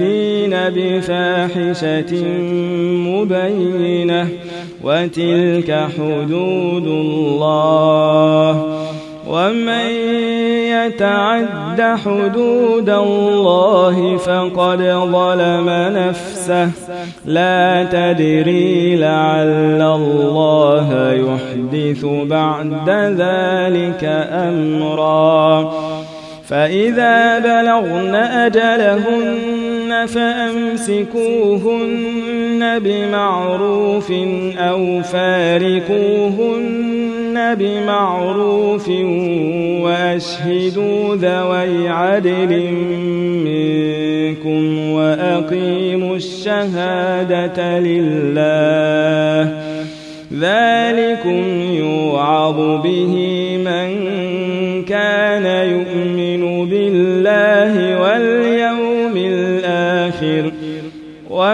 يأتين بفاحشة مبينة وتلك حدود الله ومن يتعد حدود الله فقد ظلم نفسه لا تدري لعل الله يحدث بعد ذلك أمرا فإذا بلغن أجلهن فأمسكوهن بمعروف أو فارقوهن بمعروف وأشهدوا ذوي عدل منكم وأقيموا الشهادة لله. ذلكم يوعظ به من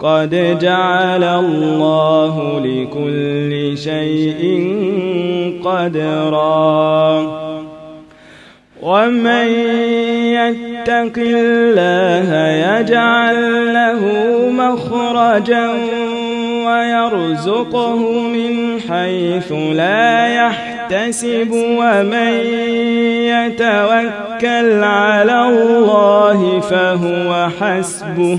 قد جعل الله لكل شيء قدرا. ومن يتق الله يجعل له مخرجا ويرزقه من حيث لا يحتسب. ومن يتوكل على الله فهو حسبه.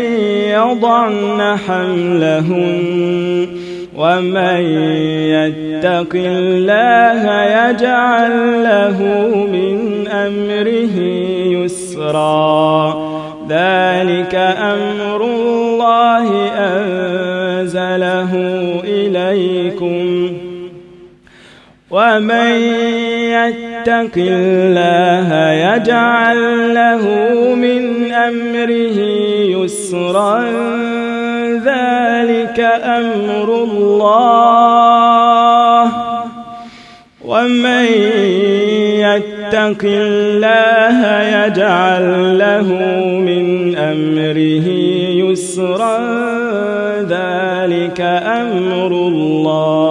يضعن حملهن ومن يتق الله يجعل له من أمره يسرا. ذلك أمر ومن يتق الله يجعل له من أمره يسرا ذلك أمر الله ومن يتق الله يجعل له من أمره يسرا ذلك أمر الله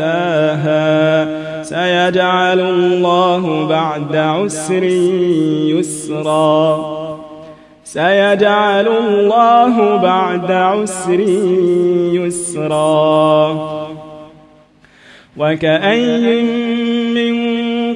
آتاها. سيجعل الله بعد عسر يسرا. سيجعل الله بعد عسر يسرا. وكأي من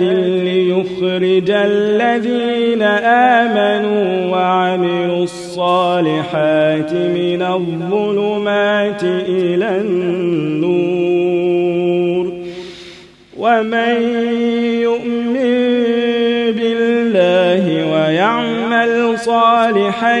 ليخرج الذين آمنوا وعملوا الصالحات من الظلمات إلى النور. ومن يؤمن بالله ويعمل صالحا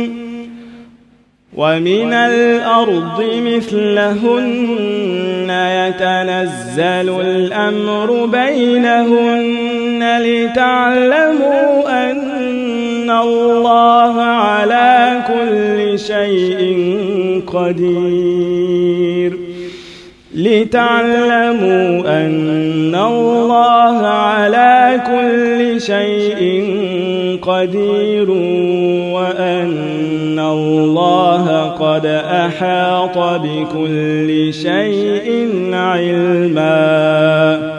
ومن الأرض مثلهن يتنزل الأمر بينهن لتعلموا أن الله على كل شيء قدير. لتعلموا أن الله على كل شيء قدير. قد أحاط بكل شيء علما.